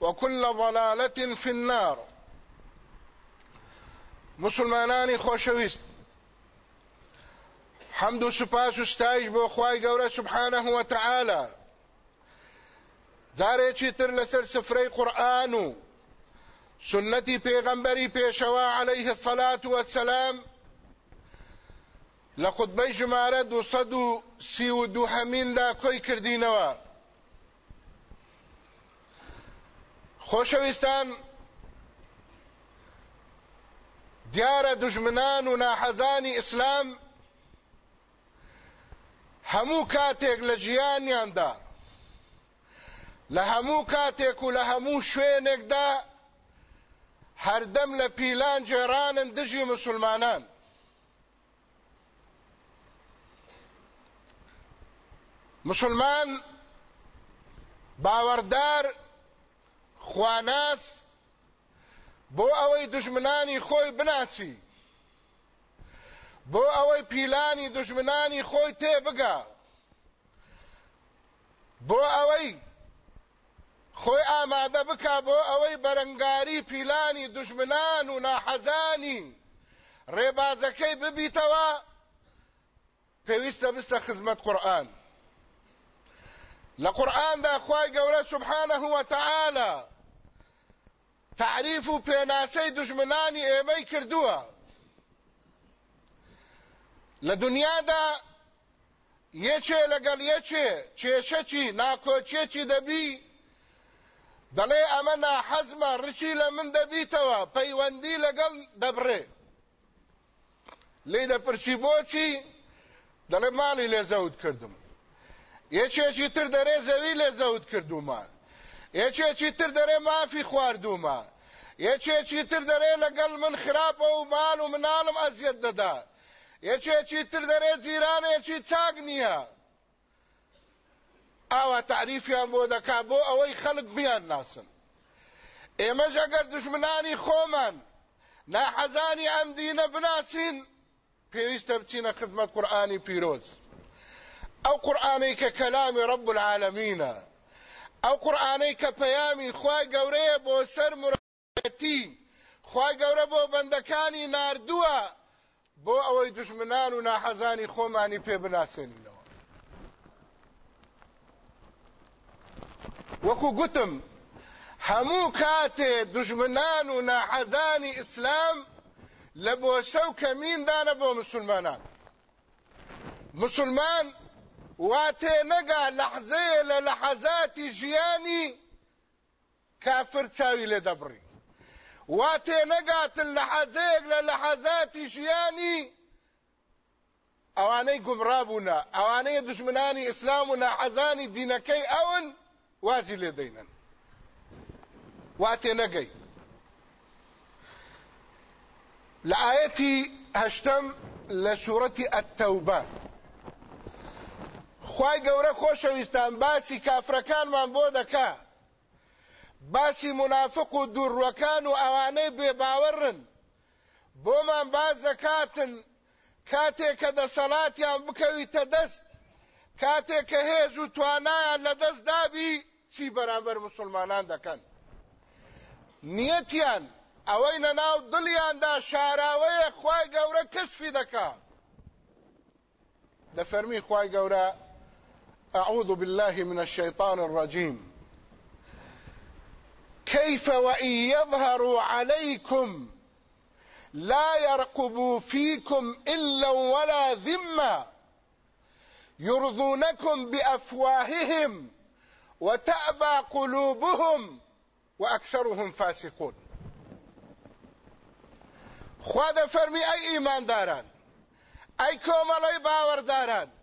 وكل ضلالة في النار. مسلمانانی خۆشەویست حەمد و سوپاس و ستایش بۆ خوای گەورە سبحانه وتعالى جارێکی تر لەسەر سفرەی قورآن و سنەتی پێغەمبەری عليه الصلاة والسلام لە خودبەی ژمارە دووسەد و سی و کۆی کردینەوە. خۆشەویستان دیارە دژمنان و ناحەزانی ئیسلام هەموو کاتێک لە ژیانیاندا لە هەموو کاتێک و لە هەموو شوێنێکدا هەردەم لە پیلان جێرانن مسلمانان. مسلمان باوەڕدار خواناس بۆ ئەوەی دژمنانی خۆی بناسی. بۆ ئەوەی پیلانی دژمنانی خۆی تێبگا بۆ ئەوەی خۆی ئامادە بکا بۆ ئەوەی بەرەنگاری پیلانی دژمنان و ناحەزانی ڕێبازەکەی ببیتەوە پێویستە بستە خزمەت قورآن. لە قورآندا خوای گەورە سبحانه وتعالى تعریف و پێناسەی دژمنانی ئێمەی کردووە. لە دنیادا یەکێ لەگەڵ یەکێ کێشەکی ناکۆچێکی دەبی دەڵێ ئەمە ناحەزمە ڕچی لە من دەبیتەوە پەیوەندی لەگەڵ دەبڕێ لی دەپرسی بۆچی؟ دەڵێ ماڵی لێ زەوت کردم یەکێکی تر دەرێ زەوی لێ زەوت کردومە یەکێکی تر دەرێ مافی خواردومە یەکێکی تر دەرێ لەگەڵ من خراپە و ماڵ و مناڵم ئەزیەت دەدا. یەکێکی تر دەرێ جیرانێکی چاک نییە. ئاوا تعریفیان بۆ دەکا بۆ ئەوەی خەڵک بیان ناسن. ئێمەش ئەگەر دژمنانی خۆمان ناحەزانی ئەم دینە بناسین پێویستە بچینە خزمەت قورآانی پیرۆز. ئەو قورآانەی کە کەلامی ڕب العالەمینە ئەو قورآانەی کە پەیامی خوای گەورەیە بۆ سەر مرەتی خوای گەورە بۆ بەندەکانی ناردووە بۆ ئەوەی دژمنان و ناحەزانی خۆمانی پێ بناسێنینەوە. وەکو گوتم هەموو کاتێ دژمنان و ناحەزانی ئیسلام لە بۆشە و کەمیندانە بۆ مسلمانان. مسلمان واتێ نەگا لەحزەیە لە لەحەزاتی ژیانی کافر چاوی لێ دەبڕی واتێ نەگاتن لە حەزەیەک لە لەحەزاتی ژیانی ئەوانەی گومڕابوونە ئەوانەیە دژمنانی ئیسلام و ناحەزانی دینەکەی ئەون وازی لێ نەگەی لە ئاەتی هەشتم لە خی گەورە خۆشەویستان. باسی کافرەکانمان بۆ دەکا. باسی منافق و دووڕوەکان و ئەوانەی بێباوەڕن. بۆمان باز دەکاتن. کاتێک کە دەسەڵاتیان بکەویتە دەست کاتێک کە هێز و توانایان لە دەست دابی چی بەرامبەر مسلمانان دەکەن؟ نیەتیان ئەوەی نەناو دڵیاندا شاراوەیە خی گەورە کەسفی دەکا. لە فەرمی خی گەورە أعوذ بالله من الشيطان الرجيم. كيف وإن يظهروا عليكم لا يرقبوا فيكم إلا ولا ذمة. يرضونكم بأفواههم وتأبى قلوبهم وأكثرهم فاسقون. خوا فەرمی ئەی ئیمانداران؟ ئەی کۆمەڵی باوەڕداران؟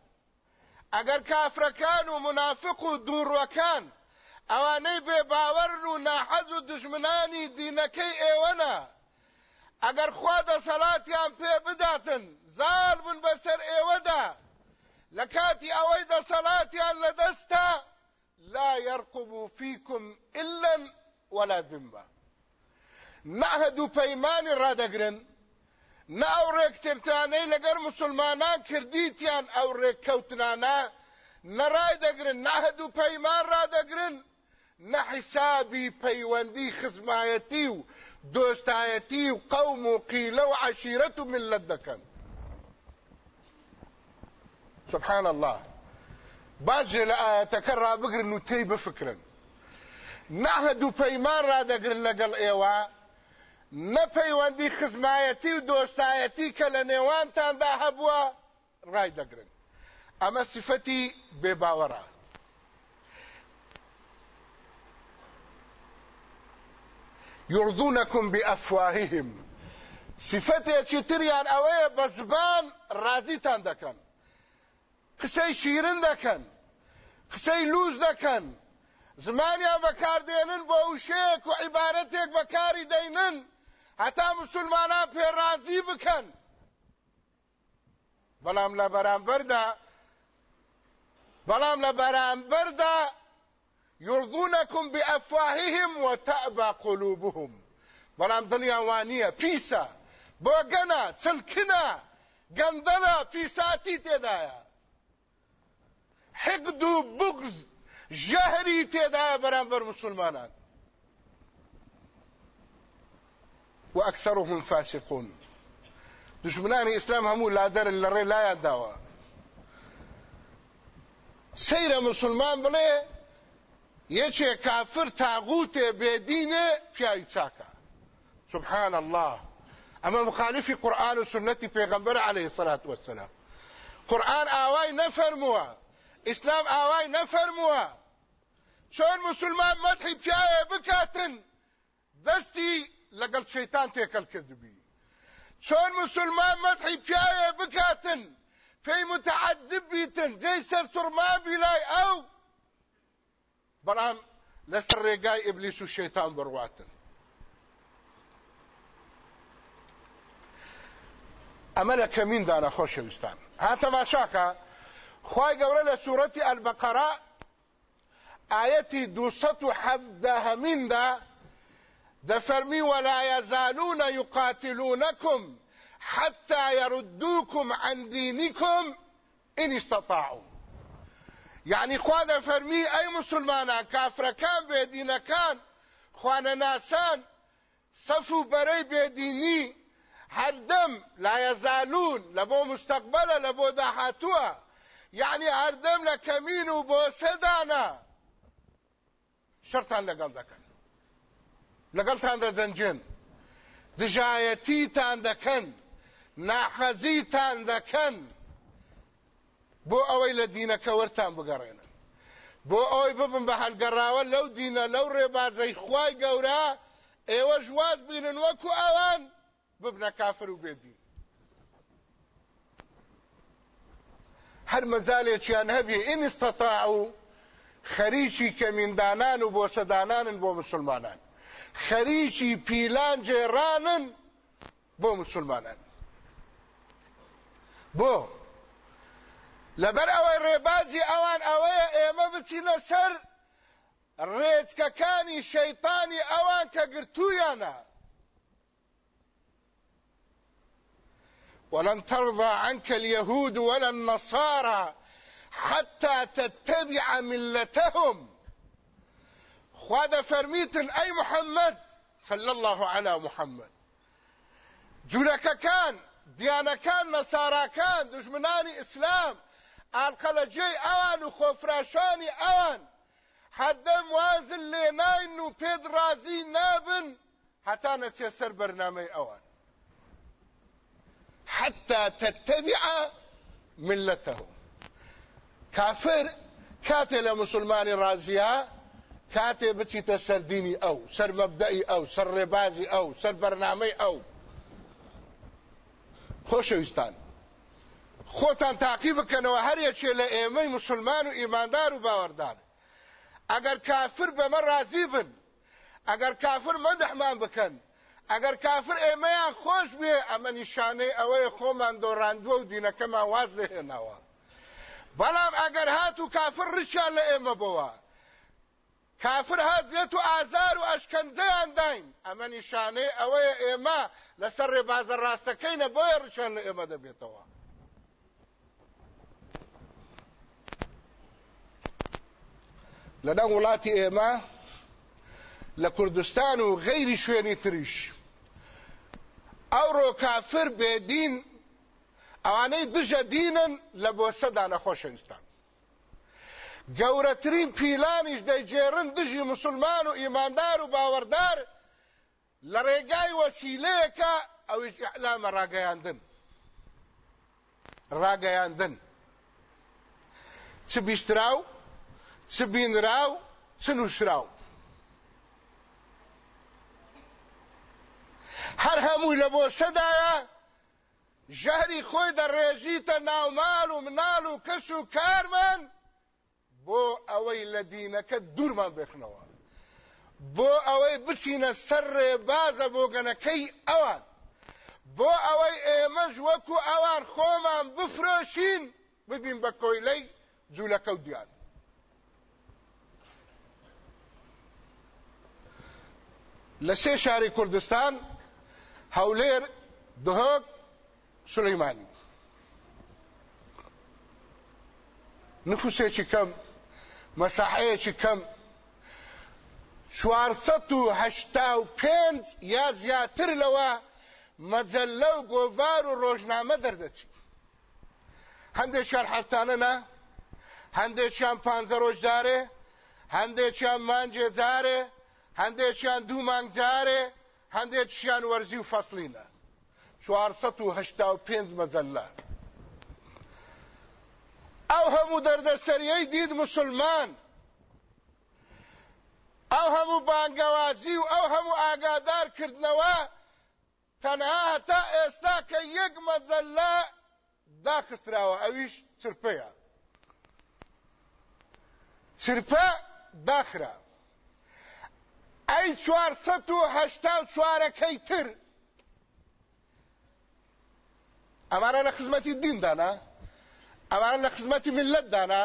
ئەگەر کافرەکان و منافق و دووڕوەکان ئەوانەی بێ باوەرن و ناحەز و دژمنانی دینەکەی ئێوەنە ئەگەر خوا دەسەڵاتیان پێ بداتن زال بن بەسەر ئێوەدا. لە کاتی ئەوەی دەسەڵاتیان لە لا يرقب فيكم إلا ولا ذنبا نەهد و پەیمانی نە ئەو ڕێکتێبتانەی لەگەر مسلمانان کردیتیان ئەو ڕێککەوتنانە نەڕای دەگرن نەهد و پەیمان ڕادەگرن نە حیسابی پەیوەندی خزمایەتی و دۆستایەتی و قەوم و قیلە و عشیرەت و ملت دەکەن سبحان الله. باجێ لە ئاەتەکە ڕابگرن و تێی بفکرن نەهد و پەیمان ڕادەگرن لەگەڵ ئێوە نەپەیوەندی خزمایەتی و دۆستایەتی کە لە نێوانتاندا هەبووە ڕای دەگرن. ئەمە سفەتی بێباوەڕە يرضونكم بأفواههم صفتێکی تریان ئەوەیە بە زبان ڕازیتان دەکەن. قسەی شیرن دەکەن. قسەی لوز دەکەن. زمانیان بەکاردێنن بۆ وشەیەک و عیبارەتێک بەکاری دەینن. هەتا مسلمانان پێڕازی بکەن. بەڵام لە بەرامبەردا بەڵام لە بەرامبەردا يرضونكم بأفواههم وتأبى قلوبهم. بەڵام دڵیان وانییە پیسە بۆ گەنە چلکنە گەندەنە پیساتی تێدایە. حقد و بغز ژەهری تێدایە بەرامبەر مسلمانان. وأكثرهم فاسقون. دشمنانی ئیسلام هەموو لادەرن لە ڕێ لایان داوە سەیرە مسلمان بڵێ یەکێ کافر تاغوتێ بێدینێ پیاوی چاکە سبحان الله. ئەمە مخالفی قورآن و سنەتی پێغەمبەر عليه الصلاة والسلام. قورآن ئاوای نەفەرمووە ئیسلام ئاوای نەفەرمووە چۆن مسلمان مەدحی پیاوێ بکاتن دەستی لەگەڵ شەیتان تێکەل کردبی چۆن مسلمان مەدحی پیاوێ بکاتن پێی متعذب بیتن جێی سەر سوڕمان بیلای ئەو بەڵام لەسەر ڕێگای ئبلیس و شەیتان بڕواتن ئەمە لە کەمیندانە خۆشەویستان هاتەماشاکە خی گەورە لە سوورەتی ئەلبەقەرا ئاەتی دووسەد و دفرمي ولا يزالون يقاتلونكم حتى يردوكم عن دينكم إن استطاعوا. يعني خوا فرمي أي مسلمان كافر كان بيدين كان خوانا ناسان صفو بري بيديني هەردەم لا یەزالون لە بۆ مستەقبلە لە بۆ داهاتووە. یعنی هەردەم لە کەمین و بۆ سەدانە. شەرتان لەگەڵ دەکەن. لەگەڵتان دەدەنجن دژایەتیتان دەکەن. ناحەزیتان دەکەن. بۆ ئەوەی لە دینەکە وەرتان بگەڕێنن. بۆ ئەوەی ببن بە هەلگەڕاوە لەو دینە لەو ڕێبازەی خوای گەورە ئێوە ژواز بینن وەکو ئەوان ببنە کافر و بێدین. هەر مەزالێکیان هەبێ ئین استەتاعو خەریکی کەمیندانان و بۆسەدانانن بۆ مسلمانان. خەریکی پیلان جێڕانن بۆ مسلمانان. بۆ. لەبەر ئەوەی ڕێبازی ئەوان ئەوەیە ئێمە بچینە سەر ڕێچکەکانی شەیتانی ئەوان کە گرتوویانە. ولن ترضى عنك اليهود ولا النصارى حتى تتبع ملتهم. خوا فرميتن أي محمد صلى الله على محمد. جولك كان ديانة كان نصارى كان دجمناني إسلام ئالقەلەجێی ئەوان و خۆفراشانی ئەوان حەدەم وازن لێ ناین و پێت ڕازی نابن هەتا نەچێ سەر بەرنامەی ئەوان حتى تتبع ملته كافر كاتي لمسلماني رازيا كاتي بچيتە سەر دینی ئەو سەر مەبدەئی ئەو سەر ڕێبازی ئەو سەر بەرنامەی ئەو. خۆشەویستان. خۆتان تاقی بکەنەوە هەرێکێ لە ئێمەی مسلمان و ئیماندار و باوەڕدار. ئەگەر کافر بەمە رازی بن ئەگەر کافر مەدەحمان بکەن ئەگەر کافر ئێمەیان خۆش بێ ئەمە نیشانەی ئەوەیە خۆمان دۆڕاندووە و دینەکەمان واز لێهێناوە. بەڵام ئەگەر هات و کافر ڕچیان لە ئێمە بەوە کافر هاتزێت و ئازار و ئەشکەنجەیان داین. ئەمە نیشانەی ئەوەیە ئێمە لەسەر ڕێبازە ڕاستەکەینە بۆیە لە ئێمە دەبێتەوە. لەناو وڵاتی ئێمە لە کوردستان و غەیری شوێنی تریش. ئەوڕۆ کافر بێدین ئەوانەی دژە دینن لە بۆ سەدا نەخۆشەویستان. گەورەترین پیلانیش دەیجێڕن دژی مسلمان و ئیماندار و باوەڕدار لە ڕێگای وەسیلەیەکە ئەویش ئەعلامە ڕاگەیاندن ڕاگەیاندن چ بیستراو چ بینراو چ نووسراو هەر هەمووی لە بۆ سەدایە ژەهری خۆی دەڕێژیتە ناومال و مناڵ و کەس و کارمان بۆ ئەوەی لە دینەکە دوورمان بێخنەوە. بۆ ئەوەی بچینە سەر ڕێبازە بۆ گەنەکەی ئەوان. بۆ ئەوەی ئێمەش وەکو ئەوان خۆمان بفرۆشین ببین بە کۆیلەی جوولەکە و دیان. لە سێ شاری کوردستان هەولێر دهۆک سولەیمانی. نفوسێکی کەم مەساحەیەکی کەم. چوارسەد و هەشتا و پێنج یا زیاتر لەوە مەجەلە و گۆڤار و ڕۆژنامە دەردەچی. هەندێکیان هەفتانە نا؟ هەندێکیان پانزە ڕۆژدارێ هەندێکیان مانجێ جارێ؟ هەندێکیان دوو مانگ جارێ؟ هەندێکیان وەرزی و فەسلینە چوارسەد و هەشتا و پێنج مەجەلە ئەو هەموو دەردەسەریەی دید مسلمان ئەو هەموو بانگەوازی و ئەو هەموو ئاگادارکردنەوە تەنها هەتا ئێستا کە یەک مەجەلە داخستراوە ئەویش چرپەیە چرپە داخرا ئەی چوارسەد و هەشتا و چوارەکەی تر ئەمانە لە خزمەتی دیندانە ئەمان لە خزمەتی ملت دانا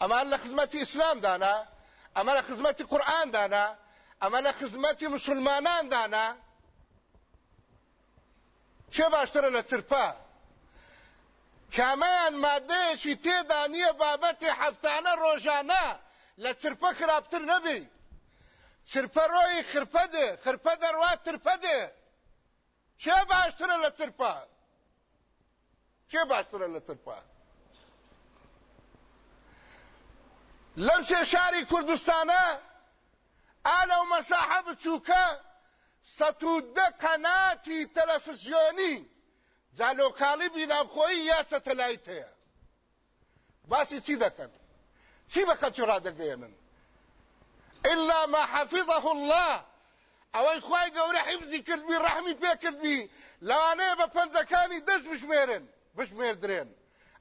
ئەمان لە خزمەتی ئیسلام دانا ئەمە لە خزمەتی قورآن دانا ئەمە لە خزمەتی مسلمانان دانا. چێ باشترە لە چرپە کامەیان مادەیەکی تێدا نییە بابەتی هەفتانە ڕۆژانە لە چرپە خراپتر نەبی چرپە ڕۆی خرپەدێ خرپە دەڕوا ترپەدێ چێ باشترە لە چێ باشترە لە لەم سێ شاری کوردستانە ئالە و مەساحە بچووکە سەتودە قەناتی تەلەفزیۆنی. جالۆکاڵی بیناخۆی یا سەتەلایت هەیە باسی چی دەکەن؟ چی بە خەڵکی ڕادەگەێنن إلا ما حفظه الله. ئەوەی خوای گەورە حیبزی کردبی ڕەحمی پێ کردبی. لەوانەیە بە پەنجەکانی دەست بشمێرن بشمێردرێن.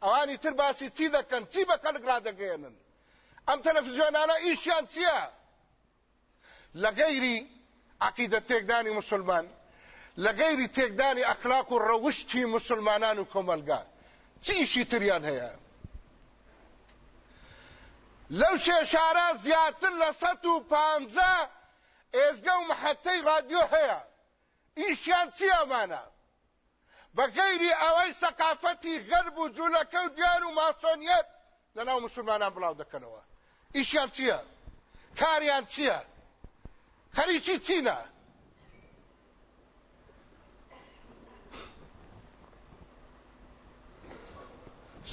ئەوانی تر باسی چی دەکەن؟ چی بە کەلک ڕادەگەێنن ئەم تەلەڤیزیۆنانە ئیشیان چییە لە گەیری عقیدە تێکدانی مسلمان لە گەیری تێکدانی ئەخلاق و ڕەوشتی مسلمانان و چی ئیشی تریان هەیە لەو شێشارە زیاتر لە سەد و پانزە ئێزگە و محەتەی رادیۆ هەیە ئیشیان چی ئەمانە بە غەیری ئەوەی سەقافەتی غەرب و جوولەکە و دیار و ماسۆنیەت لەناو مسلمانان بڵاو دەکەنەوە ئیشیان چییە؟ کاریان چییە؟ خەریکی چینە؟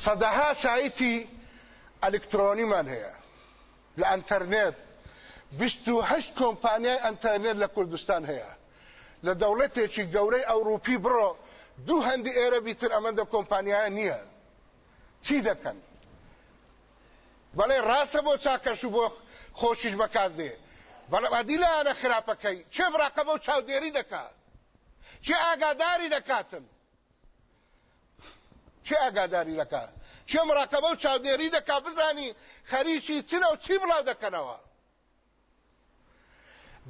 سەدەها سایتی ئەلکترۆنیمان هەیە لە ئەتەرنێت بیست و هەشت کۆمپانیای ئەتەرنێت لە کوردستان هەیە. لە دەوڵەتێکی گەورەی ئەوروپی بڕۆ دوو هەندی ئێرە بیتر ئەمەندە کۆمپانیایە نییە. چی دەکەن؟ بەڵێ ڕاستە بۆ چاکەش و بۆ خۆشیش بەکاردێ. بەڵێ ئەدی لایەنە خراپەکەی چێ بڕاقەبە و چاودێری دەکات؟ چێ ئاگاداری دەکاتن چێ ئاگاداری دەکات؟ چێ مڕاقەبە و چاودێری دەکات بزانی خەریکی چنە و چی بڵاو دەکەنەوە؟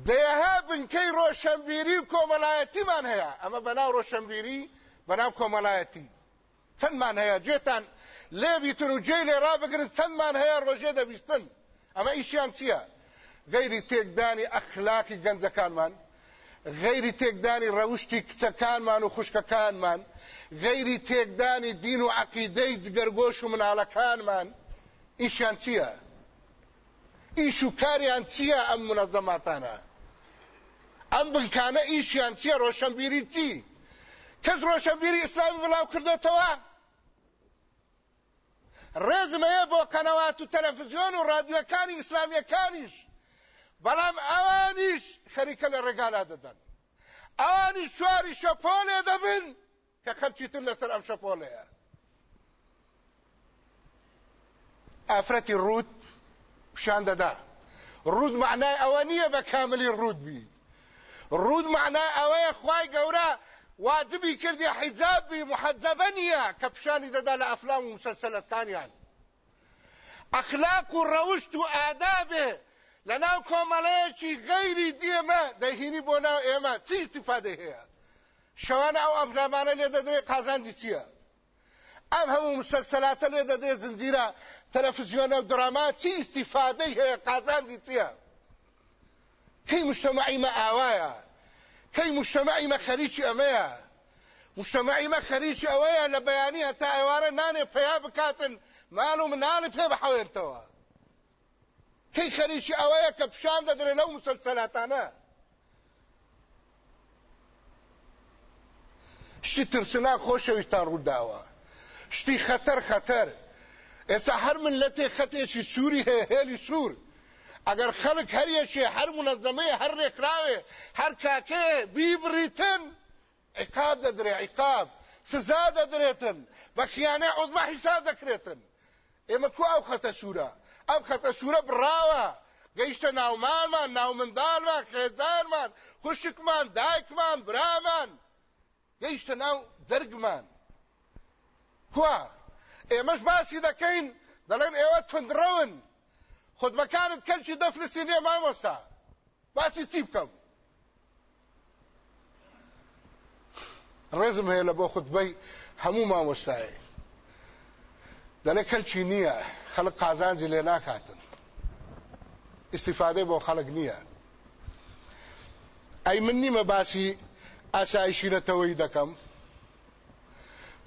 دەیەها بنکەی ڕۆشنبیری و کۆمەلایەتیمان هەیە. ئەمە بەناو ڕۆشنبیری بەناو کۆمەلایەتی. چەندمان هەیە؟ جێتان لێبیتن و جێی لێ ڕابگرن چەندمان هەیە ڕۆژێ دەبیستن. ئەمە ئیشیان چییە؟ غەیری تێکدانی ئەخلاقی گەنجەکانمان غەیری تێکدانی ڕەوشتی کچەکانمان و خوشکەکانمان غەیری تێکدانی دین و عقیدەی جگەرگۆش و مناڵەکانمان. ئیشیان چییە؟ ئیش و کاریان چییە ئەم منەزەماتانە؟ ئەم بنکانە ئیشیان چییە؟ ڕۆشنبیری چی؟ کەس ڕۆشنبیری ئیسلامی بڵاو کردێتەوە ڕێزمەیە بۆ قەنەوات و تەلەڤزیۆن و ڕادیۆکانی ئیسلامیەکانیش. بەڵام ئەوانیش خەریکە لە ڕێگالا دەدەن. ئەوانی شواری شەپۆلێ دەبن کە خەلکی تر لەسەر ئەم شەپۆلەیە. ئافرەتی ڕوود پیشان دەدا. ڕوود معنای ئەوە نییە بە کاملی ڕوود بی. ڕوود معنای ئەوەیە خوای گەورە واجبی کردی نییە کە پیشانی دەدا لە ئەفلام و مسلسلەتکانیان ئەخلاق و ڕەوشت و ئادابێ لە ناو کۆمەڵەیەکی غەیری دیێمە دەهینی بۆ ناو ئێمە. چی استیفادە هەیە؟ شەوانە ئەو ئەفلامانە لێ دەدرێت قازانجی چییە؟ ئەم هەموو مسلسلاتە لێ دەدرێت زنجیرە تەلەفزیۆنە و دراما. چی استیفادەی هەیە؟ قازانجی چییە؟ کەی مجتمعی مە ئاوایە کەی مجتمعی مە خەریکی ئەمەیە مجتمعی مە خەریکی ئەوەیە لە بەیانی هەتا ئێوارە نانێ پیا بکاتن ماڵ و مناڵی پێ بەحەوێنتەوە کەی خەریکی ئەوەیە کە پیشان دەدرێت لەو مسلسلاتانە شتی ترسناک خۆشەویستان ڕووداوە شتی خەتەر خەتەر ئێستا هەر من لە تێ خەتێکی سووری هەیە هێلی سوور ئەگەر خەڵک هەریەکێ هەر منەزەمەیە هەر ڕێکراوێ هەر کاکەیە بیبریتن عقاب دەدرێ عقاب سزا دەدرێتن. بە خیانە عوزمە حیساب دەکرێتن. ئێمە کو ئەو خەتە سوورە؟ ئەم خەتە سوورە بڕاوە. گەیشتە ناومانمان ناو منداڵمان خێزانمان خوشکمان دایکمان برامان گەیشتە ناو دەرگمان کووە ئێمەش باسی دەکەین دەڵێن ئێوە تندڕەون. خودبەکانت کەلکی دەفرسی نییە مامۆستا باسی چی بکەم؟ ڕێزم هەیە لە بۆ خودبەی هەموو مامۆستایە دەڵێ کەلکی نییە خەڵک قازانجی لێ ناکاتن. استیفادەی بۆ خەڵک نییە. ئەی من نیمە باسی ئاسایشینەتەوەی دەکەم.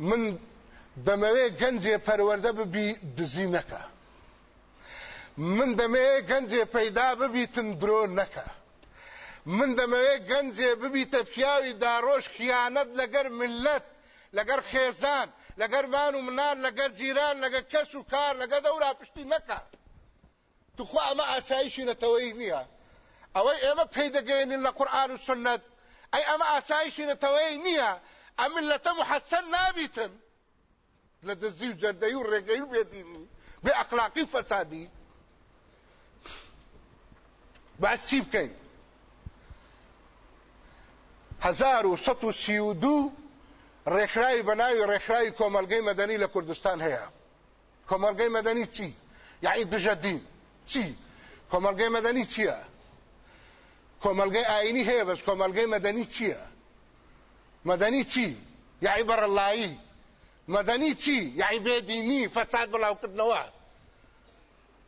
من دەمەوێ گەنجێ پەروەەردە ببی دزی نەکە من دەمەوێ گەنجێ پەیدا ببیتن درۆ نەکە من دەمەوێت گەنجێ ببیتە پیاوی داڕۆژ خیانەت لەگەر ملت لەگەر خێزان لەگەر مان و منان لەگەر جیران لەگەر کەس و کار لەگە دەورا پشتی نەکە توخوا ئەمە ئاسایشی نەتەوەی نییە ئەوەی ئێمە پێی دەگەێنین لە قورآن و سنت. ئەی ئەمە ئاسایشی نەتەوەی نییە ئەم ملەتە محەسەن نابیتن. لە دەزی و جەردەی و ڕێگەی بێدینی بێ ئەخلاقی فەسادی چی بکەین هزار و سەد و سی و دوو ڕێکخراوی بەناوی ڕێکخراوی کۆمەلگەی مەدەنی لە کوردستان هەیە کۆمەلگەی مەدەنی چی یعنی دژە دین چی کۆمەلگەی مەدەنی چییە کۆمەلگەی ئاینی هەیە بەس کۆمەلگەی مەدەنی چییە مەدەنی چی یعنی بەڕەڵایی مەدەنی چی یعنی بێدینی فەساد بڵاوکردنەوە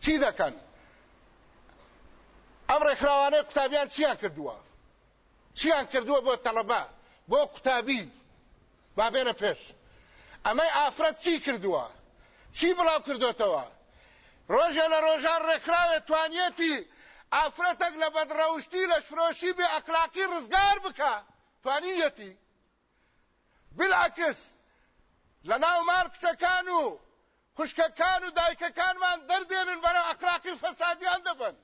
چی دەکەن ئەم ڕێکخراوانەی قوتابیان چیان کردووە؟ چیان کردووە بۆ تەڵەبا بۆ قوتابی؟ با بێنە پێش. ئەمەی ئافرەت چی کردووە؟ چی بڵاو کردوێتەوە ڕۆژە لە ڕۆژان ڕێکخراوێت توانیەتی ئافرەتێک لە بەدڕەوشتی لە فرۆشی بێ ئەخلاقی ڕزگار بکە. توانیەتی. بلعکس لە ناو مال کچەکان و خوشکەکان و دایکەکانمان دەردێنن بەرەو ئەخلاقی فەسادیان دەبن.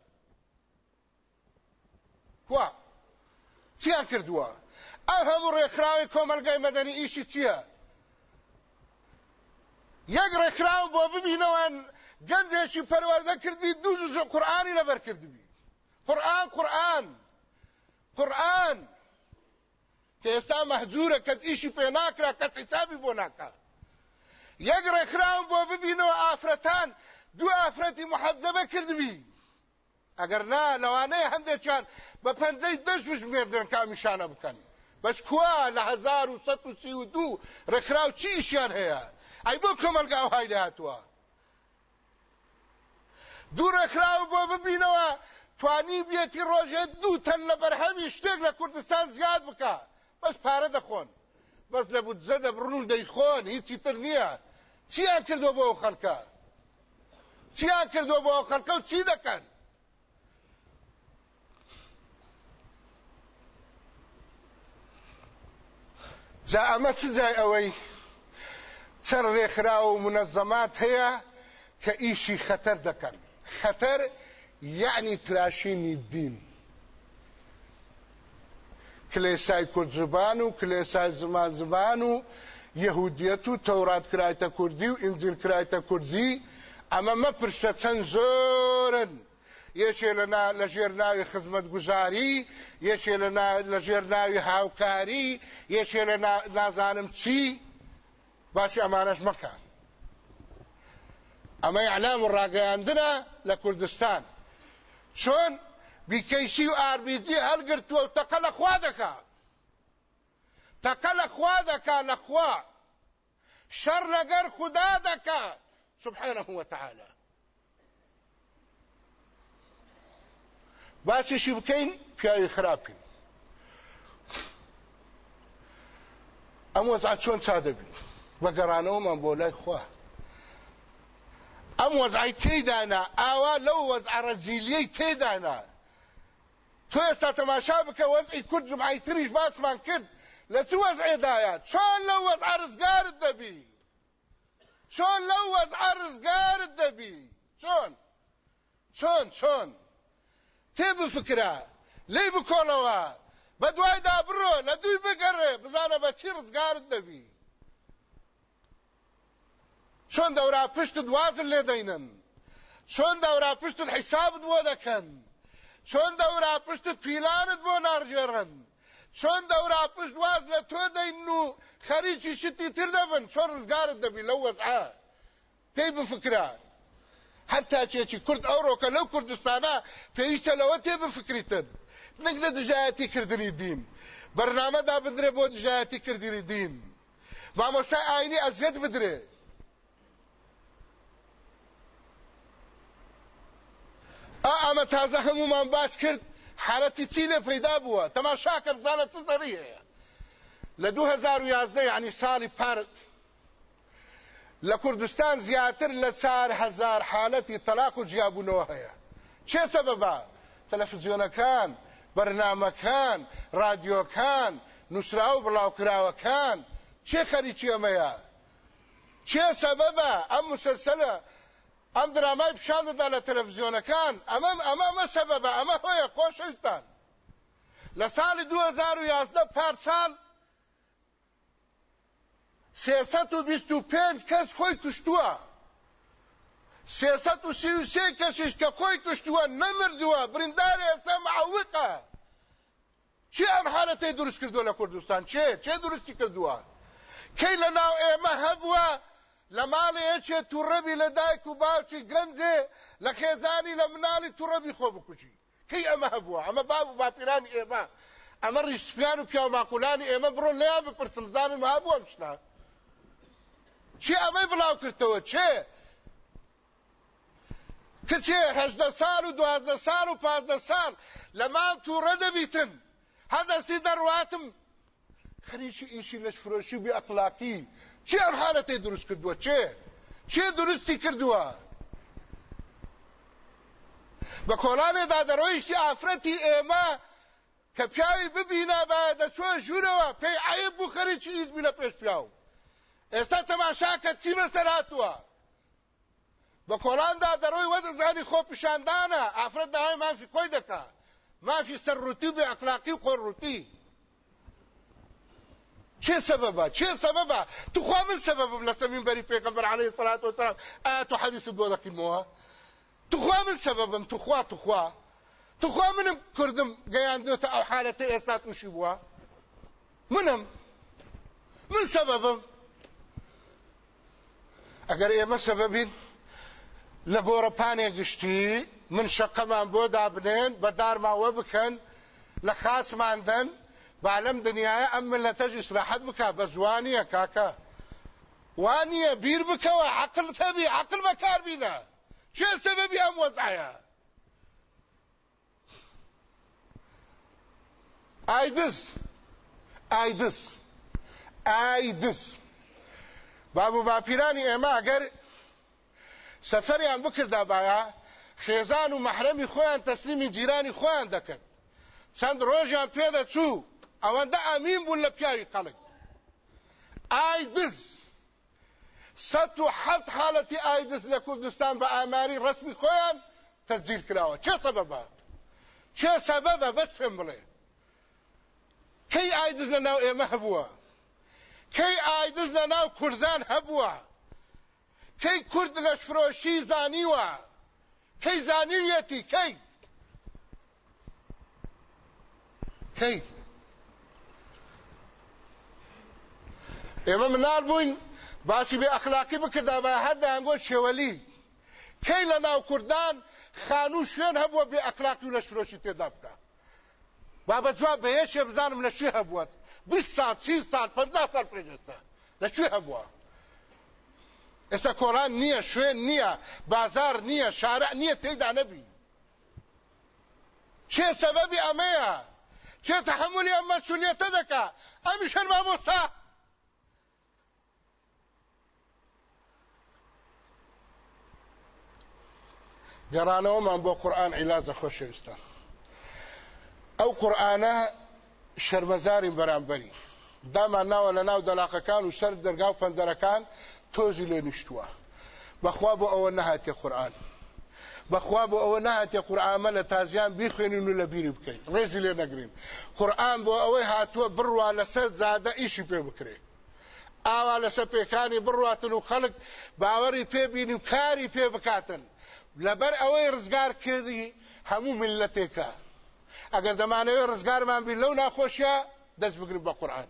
کوا چیان کردووە؟ ئەو هەموو ڕێکخراوی کۆمەلگای مەدەنی ئیشی چییە؟ یەک ڕێکخراو بۆ ببینەوەن گەنجێکی پەروەردە کردبی دوو جوزە قورآانی لەبەر کردبی. قورآن قورآن. قورآن. کە ئێستا مەحجورە کەس ئیشی پێ ناکرا کەس حسابی بۆ ناکا. یەک ڕێکخراو بۆ ببینەوە ئافرەتان دوو ئافرەتی محەزەبە کردبی. ئەگەر نا لەوانەیە هەندێکیان بە پەنجەی دەست بژمێردن کامیشانە بکەن. بەس کوا لە هزار و سەد و سی و دوو ڕێکخراو چی ئیشیان هەیە؟ ئەی بۆ کۆمەلگاو های لاتوە دوو ڕێکخراو بۆ ببینەوە توانی بێتی ڕۆژێت دوو تەن لە بەرهەمی شتێک لە کوردستان زیاد بکە. بەس پارە دەخۆن. بەس لە بودجە دەبڕون و دەیخۆن هیچی تر نییە. چیان کردو بۆ خەڵکە چیان کردو بۆ خەڵکە و چی دەکەن؟ جا ئەمە چ جای ئەوەی؟ چەند ڕێکخرا و منەزەمات هەیە کە ئیشی خەتەر دەکەن. خەتەر یعنی تراشینی دین. کلێسای کوردزبان و کلێسای زمان زبان و یەهودیەت و تەورات کرایتە کوردی و ئینجیل کرایتە کوردی ئەمە مەپرسە چەند زۆرن. یەکێ لە ژێر ناوی گوزاری یەکێ لە ژێر ناوی هاوکاری یەکێ لە نازانم چی؟ باسی ئەمانەش مەکە. ئەمە ئەعلام و ڕاگەیاندنە لە کوردستان. چۆن بیکەیسی و ئاربیجی هەلگرتووە و تەقە لە خوا دەکا. تەقە لە خوا دەکا لە خوا. شەڕ لەگەر خوددا دەکا. سبحانه وتعالى باسیشی بکەین پیاوی خراپین ئەم وەزعات چۆن چا دەبی بەگەڕانەوەمان بۆ لای خوا ئەم وەزعی تێدانا ئاوا لەو وەزع ڕەزیلیەی تێدانا تۆ ئێستا تەماشا بکە وەزعی کورد جمعی تریش باسمان کرد لە چ وەزعێدایە چۆن لەو وەزع ڕزگارت دەبی چۆن لەو وەزع ڕزگارت دەبی چۆن چۆن چۆن تێ بفکرە لی بکۆڵەوە. بە دوایدا بڕۆ لە دوی بگەڕێ بزانە بە چی ڕزگارت دەبی. چۆن دەورا پشتت وازن لێ دەینن؟ چۆن دەورا پشتت حیسابت بۆ دەکەن؟ چۆن دەورا پشتت پیلانت بۆ نارژێڕن چۆن دەورا پشت واز لە تۆ دەین و خەریکی شتی تر دەبن؟ چۆن ڕزگارت دەبی لەو وەزعا پێی بفکرە. هەر تاچێکی کورد ئەوڕۆکە لەو کوردستانە پێویستە لەوە تێ بفکریتن. نەک لە دژایەتی کردنی دین. بەرنامەدا بدرێ بۆ دژایەتی کردنی دین. مامۆسای ئاینی ئەزیەت بدرێ. ئەمە تازە هەمومان باس کرد حالەتی چی لێ پەیدا بووە؟ تەماشاکە بزانە چ زەڕی هەیە لە 2011 یعنی ساڵی پار لە کوردستان زیاتر لە چار هزار حالەتی تەلاق و جیابوونەوە هەیە. چێ سەبەبە تەلەفزیۆنەکان بەرنمەکان رادیۆکان نووسرا و بڵاوکراوەکان. چێ خەریکی ئەمەیە؟ چێ سەبەبە ئەم مسلسلە ئەم درامای پیشان دەدا لە تەلەڤزیۆنەکان ئەمە ئەمە ئەمە سەبەبە ئەمە هۆیە خۆشەویستان لە ساڵی 2011 پارسال سێسەد و بیست و پێنج کەس خۆی کوشتووە. سێسەد و سی و سێ کەسیش کە خۆی کوشتووە نەمردووە بریندارە ئێستا معوقە. چی ئەم حالەتەی دروست کردووە لە کوردستان؟ چێ؟ چێ درستی کردووە؟ کەی لە ناو ئێمە هەبووە؟ لە ماڵی یەکێ تووڕەبی لە دایک و باوکی گەنجێ لە خێزانی لە مناڵی تووڕەبی خۆ بکوژی کەی ئەمە هەبووە؟ ئەمە باب و باپیرانی ئێمە. ئەمە ڕیشپیان و پیاو ماقولانی ئێمە بڕۆ لیان بپرسم زانم هەبووە بشنا چی ئەمەی بڵاو کردەوە؟ چێ؟ کچێ هەژدە سال و دوازدە سال و پازدە سال لە ماڵ تووڕە دەبیتن هەدەسی دەڕواتم. خەریکی ئیشی لەش فرۆشی بی ئەقلاقی چی ئەم حالەتەی دروست کردووە؟ چێ؟ چێ درستی کردووە؟ بە کۆلانێدا دەڕۆیشتی ئافرەتی ئێمە کە پیاوی ببینە بە دەچۆ ژوورەوە پێی عیب بوو خەریکی ئیزبی لە پێش پیاو. ئێستا تەماشاکە چی بەسەر هاتووە بە کۆلاندا دەڕۆی وەدەزانی خۆ پیشاندانە ئافرەت داهای مافی خۆی دەکا مافی سەر ڕوتی و بێ ئەخلاقی و خۆر ڕوتی چه سببه چه سببه تو خوا من سببم لسمين بري پیغمبر عليه الصلاة والسلام آيات و حديث بو دقيموها تو خوا من سببم تو خوا تو خوا تو خوا منم كردم قياندوتا أو حالتي استات وشي بوا منم من سببم ئەگەر ئێمە سەبەبین لە گۆڕەپانێ گشتی من شەقەمان بۆ دابنێن بە دارماوە بکەن لە خاسماندن با لەم دنیاە ئەم ملەتەژ ئیسراحەت بکە بە جوانیە کاکە. وانە بیر بکەوە عقل تەبی عقل بەکار بینە. چێ سەبەبی ئەم وەزایە ئایدس. ئایدس. ئایدس. بابو باپیرانی ئێمە ئەگەر سەفەریان بکردا باە خێزان و مەحرەمی خۆیان تەسلیمی جیرانی خۆیان دەکەن. چەند ڕۆژیان پێدەچوو ئەوەندە ئامین بوون لە پیاوی قەڵک. ئایدز سەد و حەفت حاڵەتی ئایدز لە کوردستان بە ئاماری ڕسمی خۆیان تەجیل کراوە. چه سەبەبە؟ چه سەبەبە؟ بەس پێم بڵێ. کەی ئایدز لە ناو ئێمە هەبووە؟ کەی ئایدز لە ناو کوردان هەبووە؟ کەی کورد لە فرۆشی زانیوە؟ کەی زانیویەتی کەی؟ کەی؟ ئێمە منال بووین باسی بێ ئەخلاقی بکردا بە هەر دەیانگۆ شێوەلی. کەی لە ناو کوردان خانوو شوێن هەبووە بێ ئەخلاقی و لە فرۆشی تێدا بکە؟ با بە جواب بە یەکێ بزانم لە کوێ هەبووە بیست سال سی سال پەنجا سال پێشێستا. لە کوێ هەبووە؟ ئێستا کۆڵان نییە شوێن نییە بازار نییە شارع نییە تێیدا نەبی. چێ سەبەبی ئەمەیە؟ چێ تەحملی ئەم مەسئولیەتە دەکا؟ ئەمیش هەر مامۆستا گەڕانەوەمان بۆ قورآن عیلازە خۆشەویستە. ئەو قورآانە شەرمەزاری بەرامبەری. دامان ناوە لە ناو دەلاقەکان و سەر دەرگا و پەندەرەکان تۆزی لێ نیشتووە بەخوا بۆ ئەوە نەهاتێ قورآن. بەخوا بۆ ئەوە نهاتێ قورآمە لە تازیان بیخوێنین و لە بیری بکەین. ڕێزی لێ نەگرین. قورآن بۆ ئەوەی هاتووە بڕوا لەسەر زادە ئیشی پێ بکرێ. ئاوا لەسەر پێکانی بڕاتن و خەڵک باوەڕی پێبین و کاری پێ بکاتن. لەبەر ئەوەی ڕزگار کردی هەموو ملەتێکە ئەگەر دەمانەوێت ڕزگارمان بین لەو ناخۆشیە دەست بگرن بە قورآن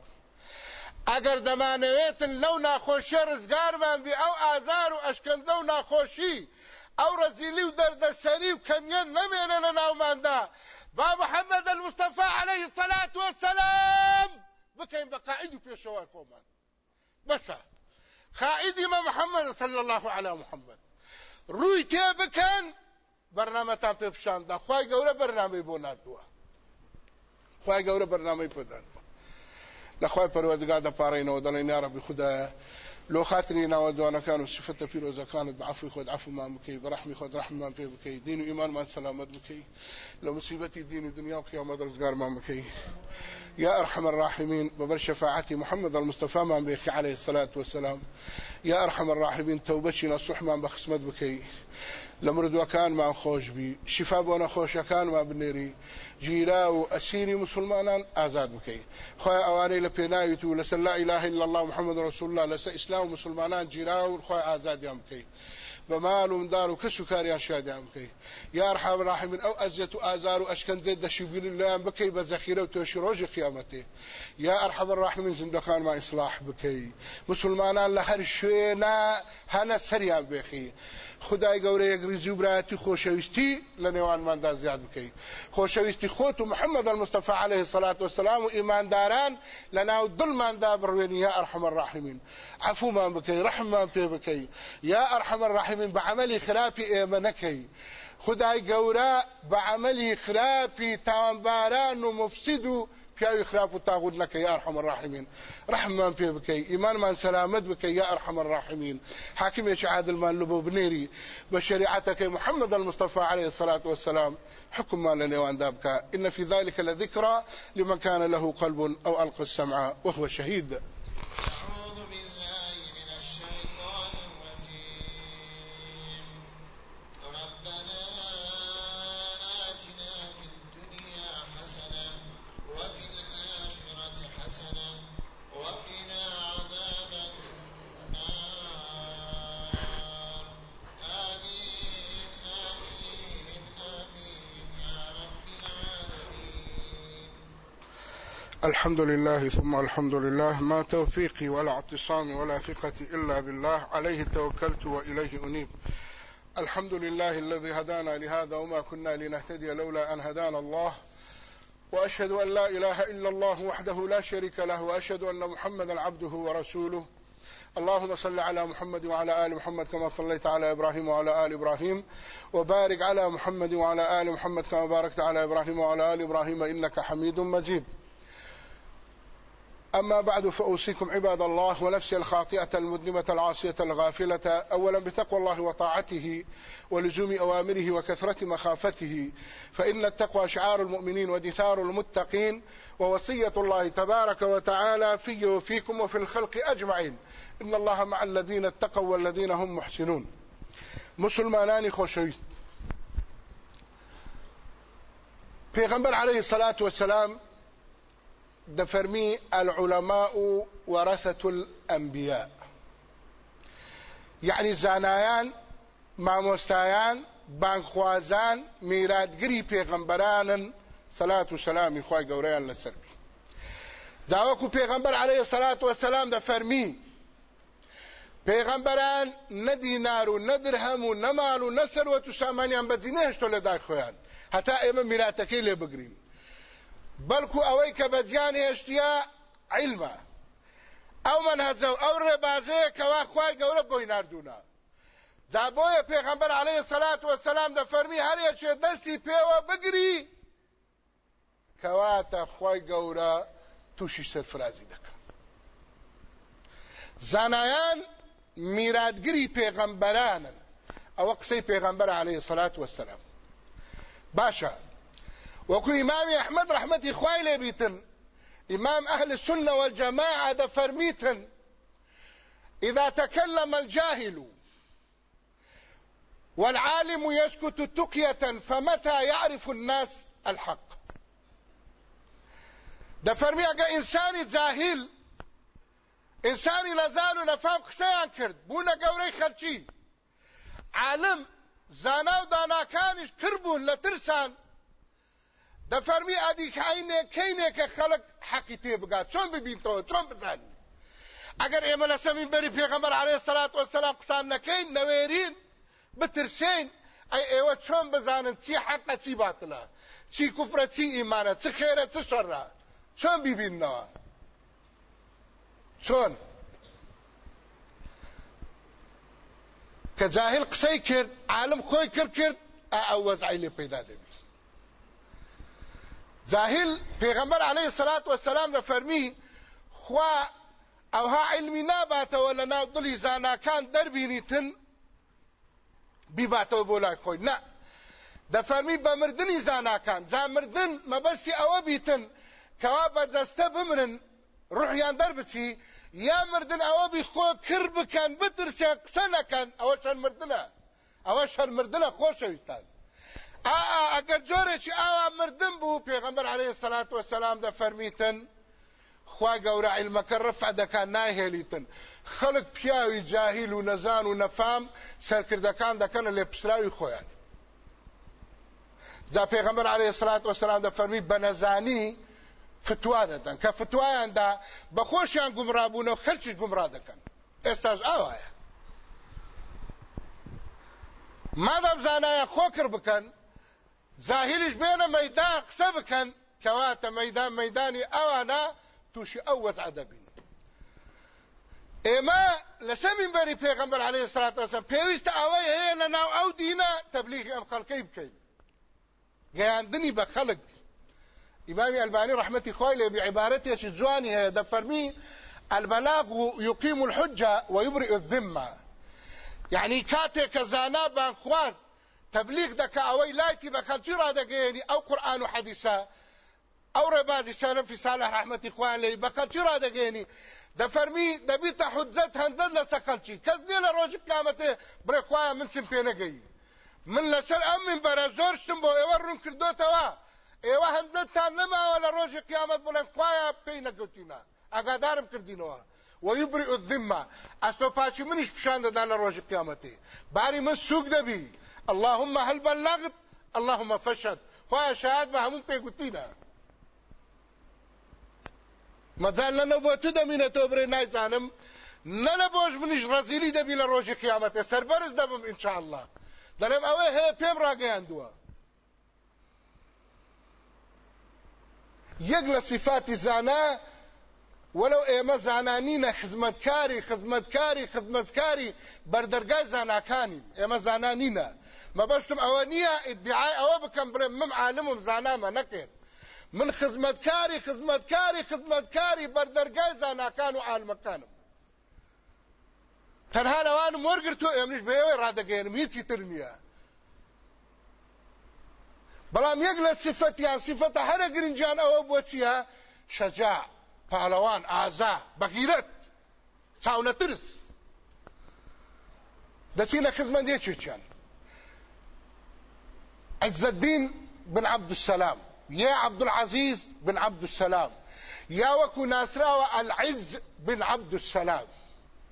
ئەگەر دەمانەوێتن لەو ناخۆشیە ڕزگارمان بی ئەو ئازار و ئەشکەندە و ناخۆشی ئەو ڕەزیلی و دەردەسەری و کەمیان نەمێنە لە ناوماندا با محەممەد المستەفا عليه الصلاة والسلام بکەین بە قاعد و پێشەوەی خۆمان بەسە قائدی مە صلى الله على محمد. ڕووی بکەن بەرنامەتان پێ پیشاندا. خی گەورە بەرنامەی بۆ نردووە. خی گەورە بەرنامەی پێدان لەخوای پەروەردگار دەپارڕینەوە دەڵێن یارەبی خوددایە لو خاتني ناودوانا كانوا صفة في روزا كانت بعفو خود عفو ما مكي برحمي خود رحم ما في بكي دين إيمان ما سلامت بكي لو مصيبتي دين الدنيا وقيامة رزقار ما مكي يا أرحم الراحمين ببر شفاعتي محمد المصطفى ما بك عليه الصلاة والسلام يا أرحم الراحمين توبتنا الصح ما بخسمت بكي خوش بي شفا بونا خوش كان ما بنيري جيرا و اسيري مسلمانان آزاد بكي خويا اواني لپينايتو لس لا اله الا الله محمد رسول الله لس اسلام مسلمانان جيرا و خويا آزاد يام بكي بمال ومدار وكسو كاريان شاد يام بكي يا ارحم الراحمين أو ازيت آزار واشكن زيد دشبيل الله بكي بزخيره وتوشي روج قيامته يا ارحم الراحمين زندقان ما اصلاح بكي مسلمانان لهر شوينا هنا سريان بخي خدای گەورە یەکریزی و برایەتی خۆشەویستی لە نێوانماندا زیاد بکەیت خۆشەویستی خۆت و محەممەد المستەفا عليه الصلاة والسلام و ئیمانداران لە ناو دڵماندا بڕوێنی یا ئەرحم الراحمین عفومان بکەی رحممان پێ بکەی. یا ئەرحم الراحمین بە عملی خراپی ئێمە خدای گەورە بە عملی خراپی تاوانباران و مفسید و پیاوی خراپ و تاغوت نکە یا أرحم الراحمین رحممان پێ بکەی ئیمانمان سەلامت بکەی یا أرحم الراحمین حاکمێکی عادلمان لەبۆ بنێری بە شریعەتەکەی محمد المصطفى عليه الصلاة والسلام. حكم ما لنيوان دابك. إن في ذلك لذكرى لمن كان له قلب أو ألقى السمع وهو شهيد. الحمد لله ثم الحمد لله. ما توفيقي ولا اعتصامي ولا ثقتي إلا بالله. عليه توكلت وإليه أنيب. الحمد لله الذي هدانا لهذا وما كنا لنهتدي لولا أن هدانا الله. وأشهد أن لا إله إلا الله وحده لا شريك له. وأشهد أن محمدا عبده ورسوله. اللهم صل على محمد وعلى آل محمد كما صليت على إبراهيم وعلى آل إبراهيم. وبارك على محمد وعلى آل محمد كما باركت على إبراهيم وعلى آل إبراهيم. إنك حميد مجيد. أما بعد فأوصيكم عباد الله ونفسي الخاطئة المذنبة العاصية الغافلة أولا بتقوى الله وطاعته ولزوم أوامره وكثرة مخافته فإن التقوى شعار المؤمنين ودثار المتقين ووصية الله تبارك وتعالى في وفيكم وفي الخلق أجمعين. إن الله مع الذين اتقوا والذين هم محسنون. مسلمانان خوشويست پیغمبر عليه الصلاة والسلام دفرمي العلماء ورثة الأنبياء. يعني زانایان مامۆستایان بانخوازان میراتگری پێغەمبەرانن سەلات و سەلامی خی گەورەیان لەسەربی داوەکو پێغەمبەر عليه سەلات وسلام دەفەرمی پێغەمبەران نەدینار و نەدرهەم و نەمال و نەسەروەت و سامانیان بەجی نهێشتۆ لە دای خۆیان هەتا ئێمە میراتەکەی لێ بگرین. بەڵکو ئەوەی کە بەجیان هێشتیا عیلمە. ئەو منهەجە و ئەو ڕێبازەیە کەوا خوای گەورە بۆی نردوونە دا بۆیە پێغەمبەر عەلەیهی سەلات وەسەلام دەفەرمی هەرێکێ دەستی پێوە بگری کەواتە خوای گەورە تووشی سەرفرازی دەکات زانایان میراتگری پێغەمبەرانن. ئەوە قسەی پێغەمبەر عەلەیهی سەلات وەسەلام باشە وكو امام أحمد رحمتي خوای بيتن؟ إمام أهل السنة والجماعة ده فرميتن. إذا تكلم الجاهل والعالم يسكت تقية فمتى يعرف الناس الحق؟ ده فرمي اگه إنساني جاهل. إنساني لزالو نفهم قسيان کرد بونا قوري خرچي عالم زاناو داناکانش کربون لترسان. دەفەرمی ئادی کاینێ کەینێکە خەڵک حەقی تێ بگات چۆن ببینتەوە؟ چۆن بزانین؟ ئەگەر ئێمە لە سەمین بەری پێغەمبەر عەلەیهی سەلات وەسەلام قسان نەکەین نەوێرین بترسین ئەی ئێوە چۆن بزانن چی حەقە چی باتڵە چی کوفرە چی ئیمانە؟ چ خێرە چ شەڕە؟ چۆن بیبیننەوە چۆن؟ کە جاهل قسەی کرد عالم خۆی کرد کرد ئەو وەزعی لێ پەیدا دەبێت جاهل پیغمبر علیه الصلاة والسلام ده فرمی خوا ئەوها علمی ناباتەوە لە ناو دڵی زاناکان دەربینیتن بیباتەوە بۆ لای خۆی. نه. دەفەرمی بە مردنی زاناکان. جا مردن مەبەستی ئەوە بیتن کەوا بەدەستە بمرن ڕوحیان دەربچی یا مردن ئەوە بی خۆ کرد بکەن بترسێ قسە نەکەن ئەوە چەند مردنە. ئەوە شەر مردنە خۆشەویستان. ئەگەر جۆرێکی ئاوا مردن بوو پێغەمبەر عەلەیهی سەلات وەسەلام دەفەرمیتن خوا گەورە عیلمەکە ڕفع دەکات ناهێلیتن خەڵک پیاوی جاهیل و نەزان و نەفام سەرکردەکان دەکەنە لێ پسراوی خۆیان. جا پێغەمبەر عەلەیهی سەلات وەسەلام دەفەرمی بە نەزانی فتوا دەدەن. کە فتوایاندا بە خۆشیان گومڕابوونەوە خەلکیش گومڕا دەکەن. ئێستاش ئاوایە. مادام زانایە خۆکر بکەن زاهیلیش بێنە مەدان قسە بکەن کەواتە مەدان مەدانی ئەوانە تووشی ئەو وەزع دەبین ئێمە لەسەر منبەری پێغەمبەر عەلەیهی سەلات وەسەلام پێویستە ئەوەی هەیە لە ناو ئەو دینە تەبلیغی ئەم خەڵکەی بکەین گەیاندنی بە خەڵک إمام الباني رحمتي خويل بعبارته جواني هذا فرمي البلاغ يقيم الحجة ويبرئ الذمة. يعني كاتي كزانا بان خواز تبلیغ دەکە ئەوەی لایتی بە خەلکی ڕدەگەێنی ئەو قورآن و حەدیسە ئەو ڕێبازی سەرم فیسالە ڕحمەتی خوان لی ڕدەگەێنی دەفەرمی دەبیتە حجەت هەندەت لە سەقەلکی کەس نیە لە ڕۆژی قامەتێ بڵێ خوایە من چم پێ نەگەی من لەسەر ئەم من بەرە زۆر شتم بۆ ئێوە ڕوون کردوتەوە ئێوە هەندەتان نەماوە لە ڕۆژی قیامەت بڵێن خوایە پێی نەگەوتینە ئاگادارم کردینەوە ويبرئ الذمة. أستو پاچی منش پشان دادان لروج قیامتی. باری من سوق دبی. اللهم هل بلغت؟ اللهم فشد خواه شهاد به همون پیگوتینا مزال نه بو تو دمینه تو بری نایزانم نه نه بوش منیش رزیلی دبی لروج قیامت سربرز دبم ان شاء الله دلم اوه هي پیم راگیاندوه. یەک لە صفاتی زانا وەلو ئێمە زانانینە خزمەتکاری خزمەتکاری خزمەتکاری بەردەرگای زاناکانی ئێمە زانانینە مەبەستم ئەوە نییە ئیدعای ئەوە بکەم بڵێ مم عالمم زانامە نەکرد. من خزمەتکاری خزمەتکاری خزمەتکاری بەردەرگای زاناکان و عالمەکانم. تەنها لەوانم وەرگرتو ئێمنیش بەوەی ڕادەگەێنم هیچی تر نییە. بەڵام یەک لە سفتیان سفتە هەرە گرنجیان ئەوە پاڵەوان ئازا بەغیرەت چاونەترس دەچینە خزمەندێکێکیان عز الدين بن عبد السلام يا عبد العزيز بن عبد السلام يا وكو ناسراوة العز بن عبد السلام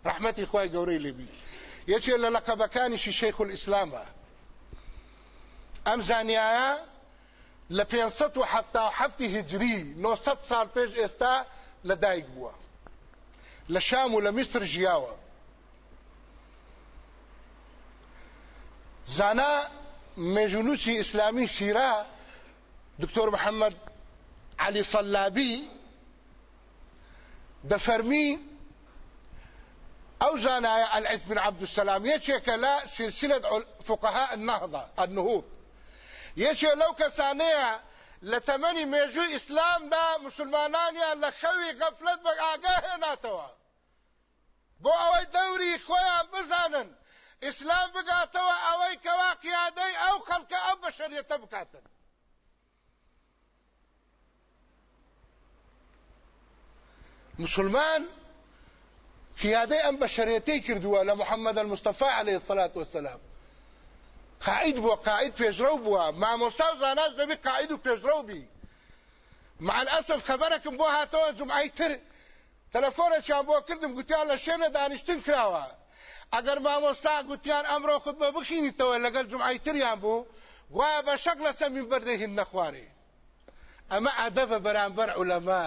رحمتي اخوائي قوري لبي يجي لقب كانش شيخ الإسلام ام زانیایە لە 570 هجری 900 سال پێش ئێستا لە دایک بووە. لە شام و لە میسر ژیاوە. زانا مێژونوسی ئیسلامی سیرا دکتۆر محەممەد علی سەلابی دەفەرمی ئەو زانایە العید بن عبد السلام یەکێکە لە سلسلة فقهاء النهضة النهوض. یەکێ لەو کەسانەیە لە تەمەنی مێژووی ئیسلامدا مسلمانانیان لە خەوی غەفلت بە ئاگا هێناتەوە. بۆ ئەوەی دەوری خۆیان بزانن ئیسلام بگاتەوە ئەوەی کەوا قیادەی ئەو خەڵکە ئەو بەشەریەتە بکاتن. مسلمان قیادەی ئەم بەشەریەتەی کردووە لە محەممەد المستەفا عليه الصلاة والسلام قائد بووە قائد پێشڕەو بووە مامۆستا و زاناش دەبێت قائد و پێشڕەو بی. مع الأسف خبرەکم بۆ هاتەوە جمعی تر تەلەفۆنێکیان بۆ کردم گوتیان لە شوێنە دانیشتن کراوە ئەگەر مامۆستا گوتیان ئەمڕۆ خود بە بخینیتەوە لەگەڵ جمعی تریان بوو وایە بە شەک لەسەر من بەردەهین نەخوارێ ئەمە ئەدەبە بەرامبەر عولەما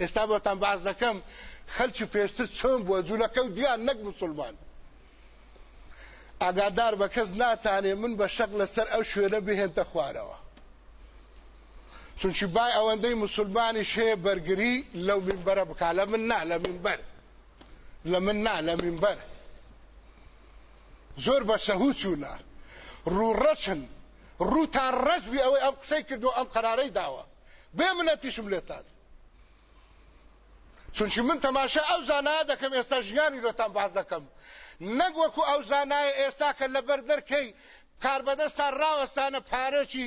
ئێستا بۆتان باز دەکەم خەلکی پێشتر چۆن بووە جوولەکە و دیان نەک مسلمان. ئاگادار بە کەس ناتانێ من بە شەق لەسەر ئەو شوێنە بهێنتە خوارەوە. چونچی بای ئەوەندەی مسلمانیش هەیە بەرگری لەو منبەرە بکا لە من نا لە منبەر لە من نا لە منبەر زۆر بە سەهوو چوونە ڕوو ڕەچن ڕووتان ڕەجبی ئەوەی ئەم قسەی کردو ئەم قرارەی داوە. بێ منەتیشم لێتان. چونکی من تەماشا ئەو زانایە دەکەم ئێستا ژیانی لۆتان باز دەکەم. نەک وەکو ئەو زانایە ئێستا کە لەبەر دەرکەی کاربەدەستان ڕاوەستانە پارێکی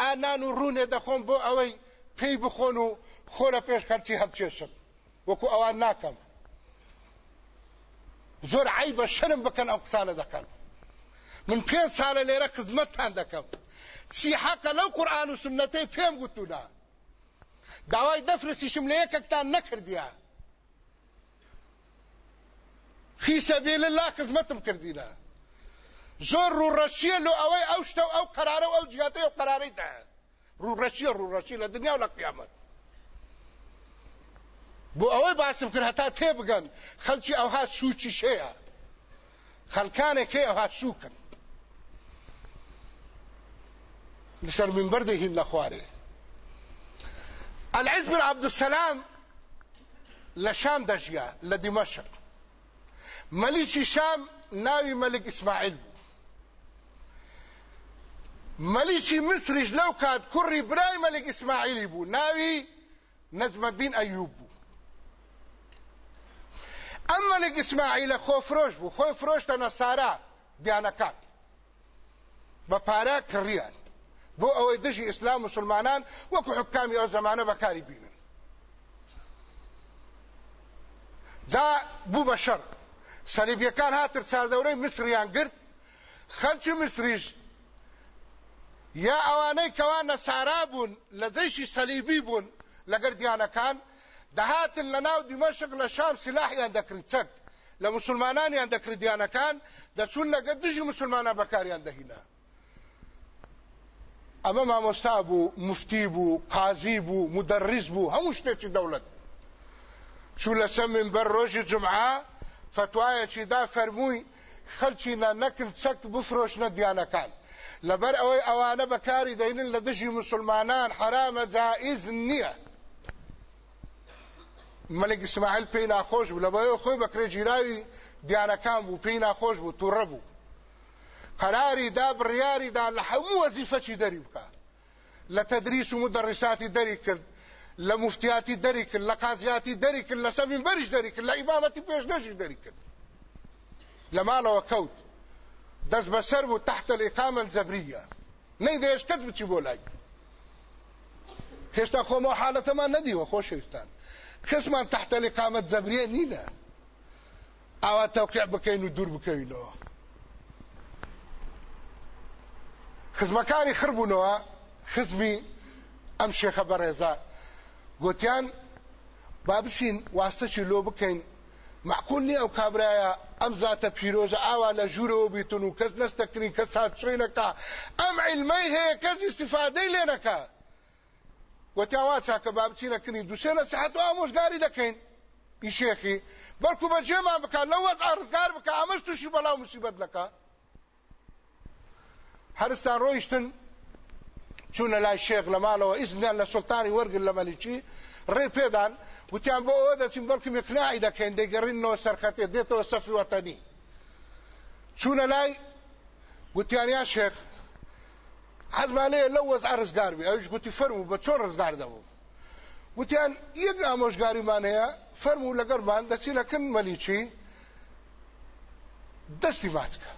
ئانان و ڕوونێ دەخۆم بۆ ئەوەی پێی بخۆن و خۆ لە پێش خەرچی هەمچێشم وەکو ئەوان ناکەم. زۆر عی بە شەرم بکەن ئەو قسانە دەکەن. من پێنج ساڵە لێرە خزمەتتان دەکەم. چی حەقە لەو قورآن و سنەتەی پێم گوتونا داوای دەفرسیشم لە یەکێکتان نەکردیە. فی سەبیل الله خزمەتم کردینە زۆر ڕوڕەشیە لە ئەوەی ئەو شتە ئەو قرارە ئەو جیاتەی و قرارەیدا ڕوڕەشیە ڕوڕەشی لە دنیا و لە قیامەت بۆ ئەوەی باسم کرد هەتا تێبگەن خەلکی ئەوها سوچی شەیە خەلکانێکی ئەوها سوکن لەسەر منبەر دەهین لە خوارێ العز بن عبد السلام شام دەژیا لە دیمەشق مەلیکی شام ناوی مەلک ئیسماعیل بوو مەلیکی مسریش لەو کات کوڕی برای مەلک ئیسماعیلی بوو ناوی نەجمەدین ئەیوب بوو ئەم مەلک ئیسماعیلە خۆفرۆش بوو خۆی فرۆشتە نەسارا دیانەکان بە پارە کڕیان بۆ ئەوەی دژی ئیسلام مسلمانان وەکو حکامی ئەو زمانە بەکاری بینن. جا بوو بە شەڕ سەلیبیەکان هاتر چاردەورەی مسریان گرت خەلکی مسریش یا ئەوانەی کەوا نەسارا بوون لە دەیشی سەلیبی بوون لەگەر دیانەکان دەهاتن لە ناو دیمەشق لە شام سلاحیان دەکرد چەک. لە مسلمانانیان دەکرد دیانەکان دەچون لەگەر دژی مسلمانە بەکاریان دەهینا. ئەمە مامۆستا بوو مفتی بوو قازی بوو مودەڕیس بوو هەموو شتێکی دەوڵەت چوو لەسەر فتوایەکی دا فەرمووی خەلکی نەکرد چەک بفرۆشنە دیانەکان. لەبەر ئەوەی ئەوانە بەکاری دەینن لە دژی مسلمانان حرامە جائز نییە. مەلک ئیسماعیل پێی ناخۆش بوو لەبەرەوە خۆی بەکرێ گیراوی دیانەکان بوو پێی ناخۆش بوو تووڕە بوو. قراری دا بڕیاری دا لە هەموو وەزیفەکی دەری بکە. لە و مدەڕیساتی دەری کرد. لە مفتیاتی دەری کرد لە قازیاتی دەری کرد لە سەمین بەریش دەری کرد لە ئیمامەتی پێشنەشی دەری کرد لە ماڵەوە کەوت دەست بەسەر بوو تحت الإقامة الجبرية نەی دەیشکەت بچی بۆ لای هێشتا خۆمەوە حالەتەمان نەدیوە خۆشەویستان کەسمان تحت الإقامة الجبرية نینە ئاوا تەوقیع بکەین و دوور بکەوینەوە خزمەکانی خربوونەوە خزمی ئەم شێخە بەڕێزا گوتیان با بچین واستەکی لۆ بکەین. معقول نییە ئەو کابرایە ئەم زاتە پیرۆزە ئاوا لە ژوورەوە بیتون و کەس نستەکردی کەس هات شوێنەکە ئەم عیلمەی هەیە کەس استیفادەی لێ نەکە گوتیان وا چاکە با بچینەکردنی دووسێ نەسیحەت و ئامۆژگاری دەکەین. ئیشێخی بەڵکو بە جێمان بکات لە وەز ئارزگار بکە ئەمەش تووشی بەڵاو موسیبەت نەکە هەرستان ڕۆیشتن çûne lay şehla malova iznilerle sultanı wergin le meliçi rê pêdan وتیان بۆ ئەوە دەچین بەڵکم ئقلاعی دەکەین دەگەڕینەوە سەرخەتێ دێتەوە سەفی وەتەنی چوونە لای گوتیانیا شێخ حەزمان لێ لەو وەز ڕزگار بێ ئەوش گوتی فەرمو بە چۆن ڕزگار دەبوو. وتیان یەک ئامۆژگاریمان هەیە فەرمو لەگەرمان دەچی لەکن مەلیچی دەستی ماچکە.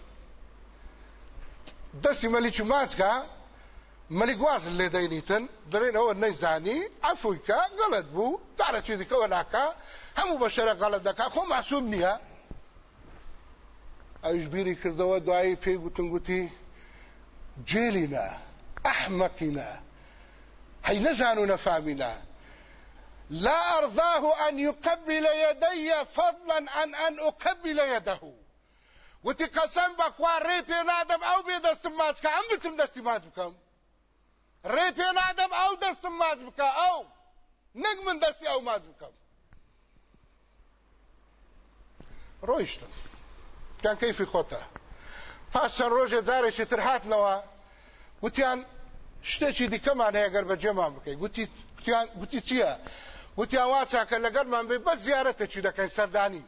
دەستی مەلیچی ماچکە مەلیک وازن لێ دەینیتن دەڵێنەوە نەیزانی ئەفویکە گەڵت بوو دارەچی دیکەوە ناکە هەموو بەشەرە غەڵت دەکا خۆ ماسووم نییە ئەوش بیری کردەوە دوایی پێی گوتن گوتی جێلینا ئەحمەقینا هەی نەزان و نەفامینە لا أرضاه أن يقبل يدي فضلا عن أن أقبل يده. وتي قسم بخوا ڕێ پێ نادەم ئەو بێ ڕێ پێ نادەم ئەو دەستم ماچ بکە ئەو. نەک من دەستی ئەو ماچ بکەم. ڕۆیشتم کان کەیفی خۆتە. پاش چەند ڕۆژێ جارێکی تر هاتنەوە. گوتیان شتێکی دیکەمان هەیە گەر بەجێمان بکەی. گوتی چییە؟ گوتیان وا چاکە لەگەرمان بێ بەس زیارەتێکی دەکەین سەردانی.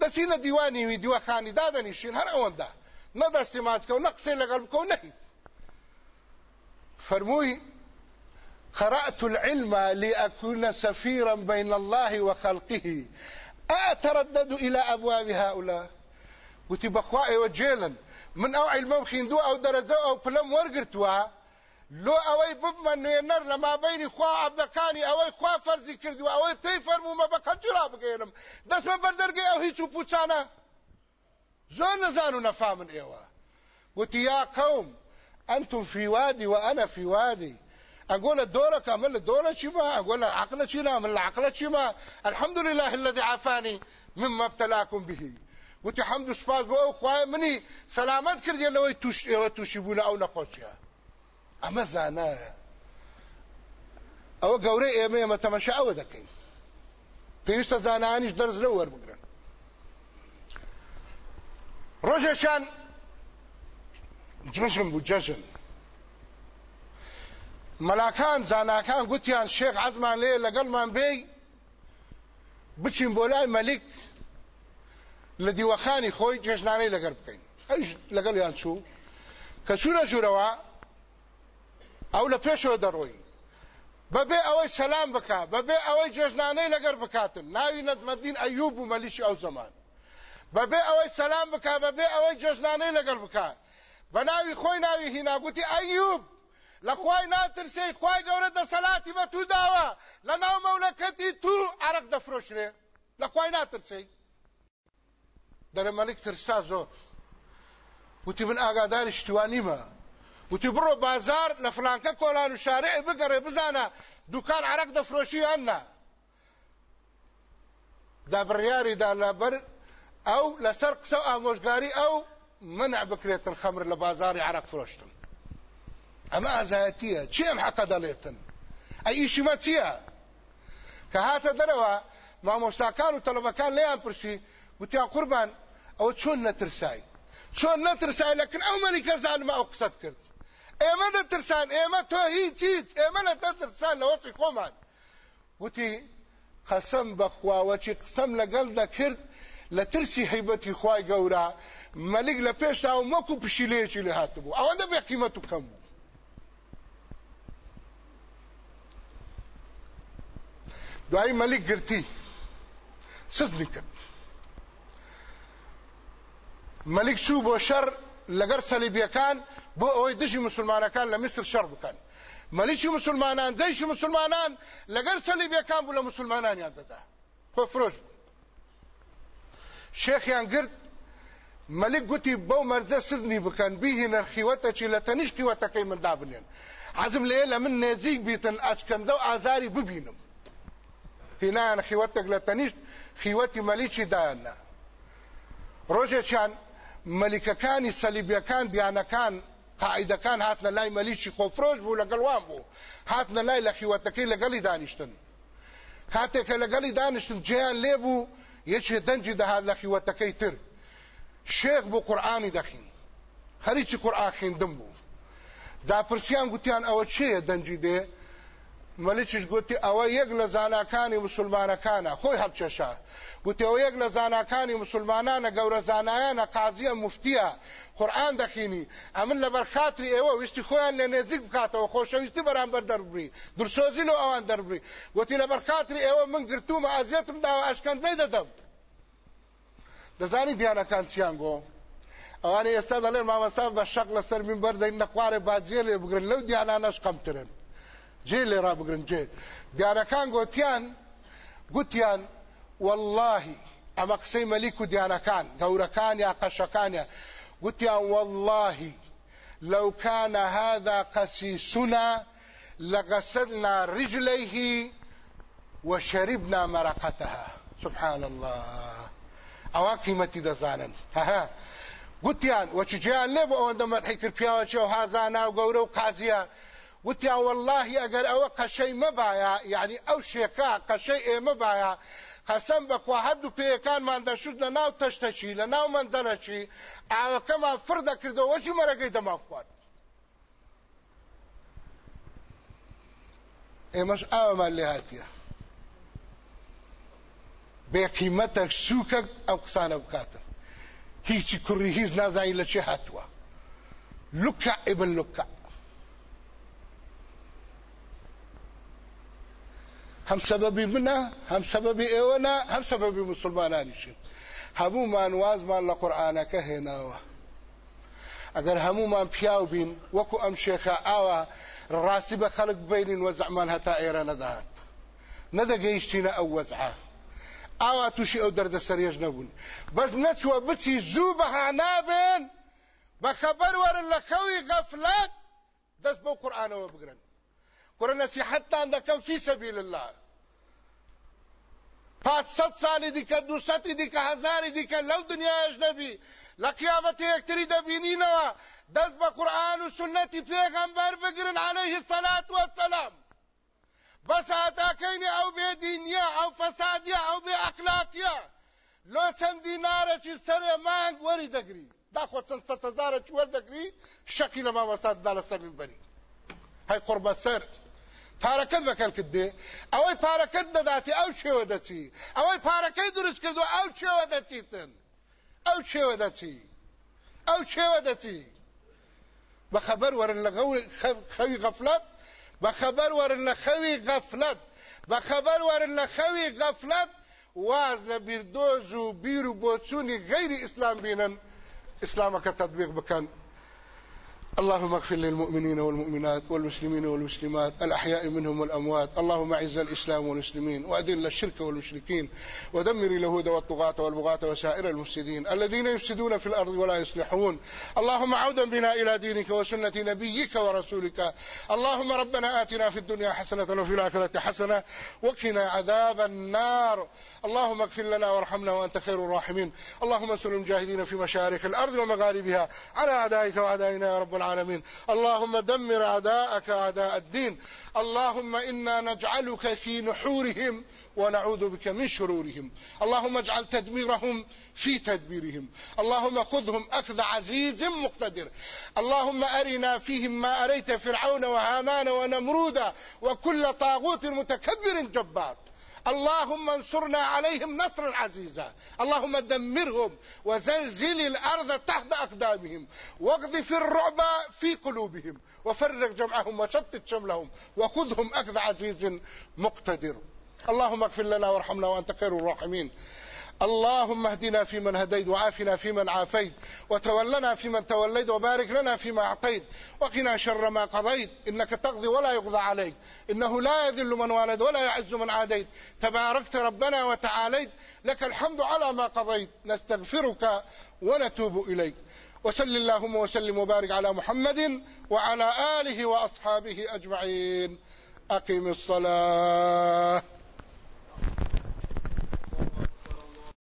دەچینە دیوانیوی دیوەخانی دادەنیشین هەر ئەوەندا. نەدەستی ماچکە و نە قسەی لەگەڵ بکە و نەهیت فەرمووی قرأت العلم لأكون سفيرا بين الله وخلقه. أتردد إلى أبواب هؤلاء. وتي بخواء وجيلا من أو علم خيندو أو درجة أو فلم ورقرتوا لو أوي بمن نر لما بين خوا عبدکانی أوي خوا فرضی کردو أوي پی فرمو ما بکن جرا بگیرم دست من بردرگی أو هیچو پوچانا زون نزانو نفامن ايوا قلت يا قوم أنتم في وادي وأنا في وادي. أقول الدولة كامل الدولة شما أقول عقلة شما من العقلة شما الحمد لله الذي عافاني مما ابتلاكم به. قلت حمد سپاس بو خواه مني. سلامت کردی لوی توش توشی أو نقوشیه ئەمە زانایە ئەوە گەورەی ئێمە ئێمە تەمەشا ئەوە دەکەین پێویستە زانانیش دەرز لەو وەربگرن ڕۆژێکیان جژن بوو جەژن. مەلاکان زاناکان گوتیان شێخ عەزمان لێ لەگەڵمان بێی بچین بۆ لای مەلیک لە دیوەخانی خۆی جێژنانەی لەگەر بکەین. ئەیش لەگەڵ یان چوو؟ کە چوونە ژوورەوە ئەو لە پێشەوە دەڕۆی. بەبێ ئەوەی سەسلام بک بەبێ ئەوەی جێژنانەی لەگەر بکاتن. ناوی نەزمەدین ئەیوب و مەلیشی ئەو زمان. بەبێ ئەوەی سەسلام بک بەبێ ئەوەی جێژنانەی لەگەر بکات بە ناوی خۆی ناوی هینا گوتی ئەیوب لە خوای ناترسی خوای گەورە دەسەلاتی بە تو داوە لە ناو مەولەکەتی تو عرق دەفرۆشرێ لە خوای ناترسی دەرە مەلیک ترسا زۆر. وتی من ئاگاداری شتوانیمە وتی بڕۆ بازار لە فلانکە کۆلان و شارع بگەڕێ بزانە دوکان عرق دەفرۆشی هەننا دا بڕیاریدا لەبەر ئەو لەسەر قسە ئامۆژگاری ئەو منع بکرێتن خەمر لە بازاری عرق فرۆشتن ئەمە ئازایەتیە ئەم حەقە دەڵێتن ئەی ئیشیمە چییە کە هاتە دەرەوە مامۆستاکان و تەلەبەکان لێیان پرسی وتیان قوربان ئەوە چۆن نەترسای چۆن نەترسای لەکن ئەو مەلیکە زانمە ئەو قسەت کرد ئێمە دەترسان ئێمە تۆ هیچ هیچ ئێمە لە دەترسان لە وەقی خۆمان وتی قەسەم بەخواوەچی قسەم لەگەڵ دەکرد لە ترسی هەیبەتی خوای گەورە مەلیک لە پێشتا و مەکو پشیلەیەکی لێ هاتبوو. ئەوەندە بێ قیمەت و کەم بوو. دوایی مەلیک گرتی. سزنی کرد مەلیک چوو بۆ شەر لەگەر سەلیبیەکان بۆ ئەوەی دژی مسلمانەکان لە میسر شەڕ بکەن. مەلیکی مسلمانان دەیشی مسلمانان لەگەر سەلیبیەکان بوو لە مسلمانانیان دەدا. خۆ فرۆش بوو. شێخیان گرت مەلیک گوتی بەو مەرجە سزنی بکەن بیهینە خیوەتەکی لە تەنیش خیوەتەکەی مندا بنێن حەزم لێ لە من نێزیک بیتن ئەچکەندە و ئازاری ببینم. هینایان خیوەتێک لە تەنیشت خیوەتی مەلیکی دایاننا ڕۆژێکیان مەلیکەکانی سەلیبیەکان دیانەکان قاعدەکان هاتنە لای مەلیکی خۆفرۆش بوو لەگەڵوان بوو. هاتنە لای لە خیوەتەکەی لەگەڵی دانیشتن. کاتێکە لەگەڵی دانیشتن جیان لێبوو یەکێ دەنجی دەهات لە خیوەتەکەی تر. شێخ بوو قورئانی دەخین خەریکی قورآن خوێندم بوو داپرسیان گوتیان ئەوە چێە دەنجی دێ مەلیکیش گوتی ئەوە یەک لە زاناکانی مسلمانەکانە خۆی هەڵچێشا گوتی ئەوە یەک لە زاناکانی مسلمانانە گەورە زانایانە قازیە مفتیە قورآن دەخینی. ئەمن لەبەر خاتری ئێوە ویستی خۆیان لە نێزیک بکاتەوە خۆشەویستی بەرامبەر دەربڕی درسۆزی لە ئەوان دەربڕی. گوتی لەبەر خاتری ئێوە من گرتومە ئازیەتم داوە ئەشکەندەی دەدەم. دەزانی دیانەکان چیان گۆ؟ ئەوانە ئێستا دەڵێن مامەسا بە شەق لەسەر من بەردەین نەخوارێ باجێ لێ بگرن. لەو دیانانەش قەمترن جێ لێ ڕابگرن جێ. دیارەکان گوتیان گوتیان واللهی ئەمە قسەی مەلیک و دیانەکان گەورەکان یا قەشەکانە گوتیان واللهی لو كان هذا قسيسنا لغسلنا رجليه وشربنا مرقتها. سبحان الله. ئەوە قیمەتی دەزانن هەها گوتیان وەچ جیان لێ بۆ ئەوەندە مەرحی کرد پیاوەچە و هازانە و گەورە و قازیە وتیا والله ئەگەر ئەوە قەشەی مەبایە یعنی ئەو شێکا قەشەی ئێمە باە قەسەم بەخوا هەردوو پێیەکانمان دەشت لە ناو تەشتەچی لە ناو منزەرەچی ئاوەکەمان فر دەکردەوە وەچی مەرەگەی دەمان خوارد. ئێمەش ئاوەمان لێ هاتیە. بێقیمەتە سووکە ئەو قسانە بکاتن. هیچی کوڕی هیچ نازانی لە چێ هاتووە. لوکە ئبن لوکە هەم سەبەبی منە هەم سەبەبی ئێوەنا هەم سەبەبی مسلمانانیشن هەمومان وازمان لە قورآانەکە هێناوە ئەگەر هەمومان پیاو بین وەکو ئەم شێخە ئاوە ڕاستی بە خەڵک بینین وە زەمان هەتا ئێرە نەداهات نەدەگەیشتینە ئەو وەزعە ئاوا تووشی ئەو دەردەسەرێژ نەبوون بەس نەچووە بچی زوو بەها نابێن بە خەبەر وەرن لە خەوی غەفلەت دەست بەو قورآانەوە بگرن کوڕە نەسیحەتتان دەکەم في سبيل الله پاس سەد ساڵی دیکە دووسەتی دیکە هەزاری دیکە لەو دنیاش نەبی لە قیامەتی یەکتری دەبینینەوە دەست بە قورآن و سنەتی پێغەمبەر بگرن عليه الصلاة والسلام بەس هاتاکەینی ئەو بێدینیە ئەو فەسادیە ئەو بێ ئەخلاقیە لۆ چەند دینارێکی سەرێ مانگ وەری دەگری داخۆ چەند سەد هەزارێکی وەردەگری شەقی لە ماوەساددا لە سەر منبەری هەی قوربە سەر پارەکەت بەکەل کردێ؟ ئەوەی پارەکەت دەداتی ئەو چێوە دەچی؟ ئەوەی پارەکەی دروست کردو ئەو چێوە دەچیتن؟ ئەو چێوە دەچی؟ ئەو چێوە دەچی؟ بە خەبەر وەرن لە خەوی غەفلەت بە خەبەر وەرن لە خەوی غەفلەت بە خەبەر وەرن لە خەوی غەفلەت واز لە بیردۆز و بیر و بۆچوونی غەیری ئیسلام بینن ئیسلامەکە تەطبیق بکەن اللهم اغفر للمؤمنين والمؤمنات والمسلمين والمسلمات الأحياء منهم والأموات. اللهم أعز الإسلام والمسلمين وأذل الشرك والمشركين ودمر اليهود والطغاة والبغاة وسائر المفسدين الذين يفسدون في الأرض ولا يصلحون. اللهم عودا بنا إلى دينك وسنة نبيك ورسولك. اللهم ربنا آتنا في الدنيا حسنة وفي الآخرة حسنة وقنا عذاب النار. اللهم اغفر لنا وارحمنا وأنت خير الراحمين. اللهم انصر المجاهدين في مشارق الأرض ومغاربها على أعدائك وأعدائنا يا رب العالمين. العالمين. اللهم دمر أعداءك أعداء الدين. اللهم إنا نجعلك في نحورهم ونعوذ بك من شرورهم. اللهم اجعل تدميرهم في تدبيرهم. اللهم خذهم أخذ عزيز مقتدر. اللهم أرنا فيهم ما أريت فرعون وهامان ونمرود وكل طاغوت متكبر جبار. اللهم انصرنا عليهم نصرا عزيزا. اللهم دمرهم وزلزل الأرض تحت أقدامهم. واقذف الرعب في قلوبهم. وفرق جمعهم وشتت شملهم. وخذهم أخذ عزيز مقتدر. اللهم اغفر لنا وارحمنا وأنت خير الراحمين. اللهم اهدنا فيمن هديت وعافنا فيمن عافيت وتولنا فيمن توليت وبارك لنا فيما أعطيت وقنا شر ما قضيت إنك تقضي ولا يقضى عليك إنه لا يذل من والد ولا يعز من عاديت تباركت ربنا وتعاليت لك الحمد على ما قضيت نستغفرك ونتوب إليك وسل اللهم وسلم وبارك على محمد وعلى آله وأصحابه أجمعين أقم الصلاة